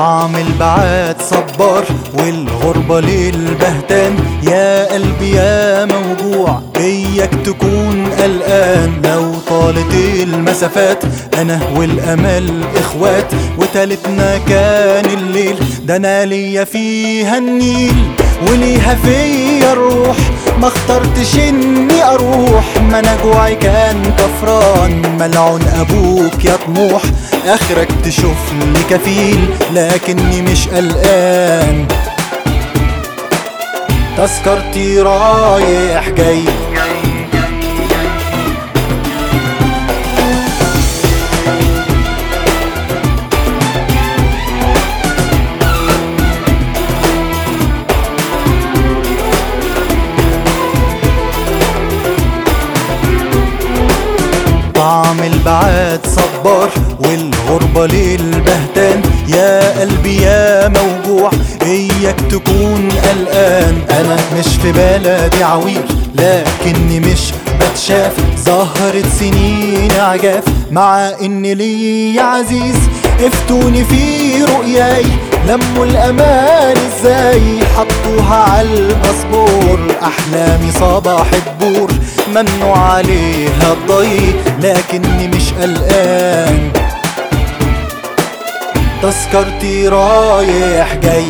طعم البعاد صبار والغربة للبهتان يا قلبي يا موجوع بيك تكون قلقان. لو طالت المسافات أنا والأمل إخوات. وتالتنا كان الليل ده أنا ليا فيها النيل. وليها فيا الروح ما اخترتش إني أروح. ما أنا جوعي كان كفران ملعون أبوك يا طموح آخرك تشوف لي كفيل لكني مش قلقان. تذكرتي رايح جاي. طعم البعاد صبار والغربة للبهتان يا قلبي يا موجوع إياك تكون قلقان. أنا مش في بلدي عويل لكني مش بتشاف. ظهرت سنين عجاف مع إن لي عزيز. افتوني في رؤياي لموا الامان إزاي؟ حطوها على الباسبور أحلامي صباح الدور. ممنوع عليها الضي لكني مش قلقان. تذكرتي رايح جاي.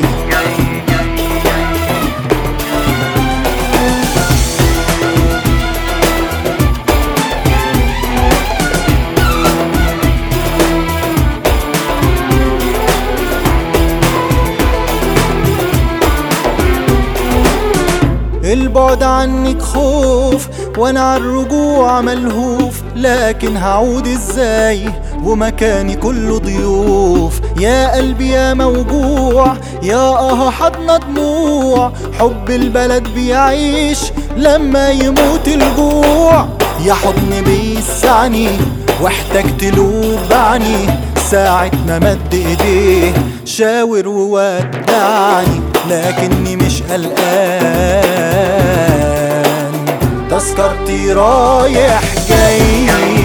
البعد عنك خوف وأنا عالرجوع ملهوف لكن هعود إزاي؟ ومكاني كله ضيوف. يا قلبي يا موجوع يا آه حضن دموع حب البلد بيعيش لما يموت الجوع. يا حضن بيسعني واحتجت له بعني ساعة ما مد إيديه شاور وودعني. لكني مش قلقان. تذكرتي رايح جاي.